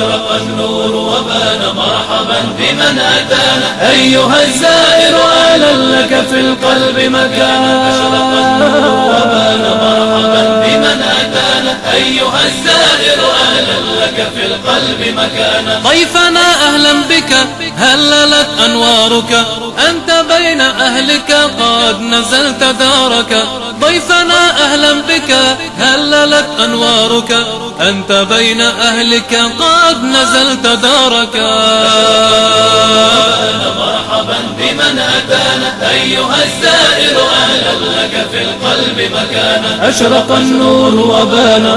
أشرق النور وبان مرحبا بمن أتانا. أيها الزائر أهلا لك في القلب مكان أشرق النور وبان مرحبا بمن أتانا. أيها الزائر أهلا لك في القلب مكانا. ضيفنا أهلا بك. هللت أنوارك. أنت بين أهلك قد نزلت دارك. ضيفنا أهلا بك. هللت أنوارك. أنت بين أهلك قد نزلت دارك. مرحبا بمن أتانا. أيها الزائر أهلا لك في القلب مكانا. أشرق النور وبانا.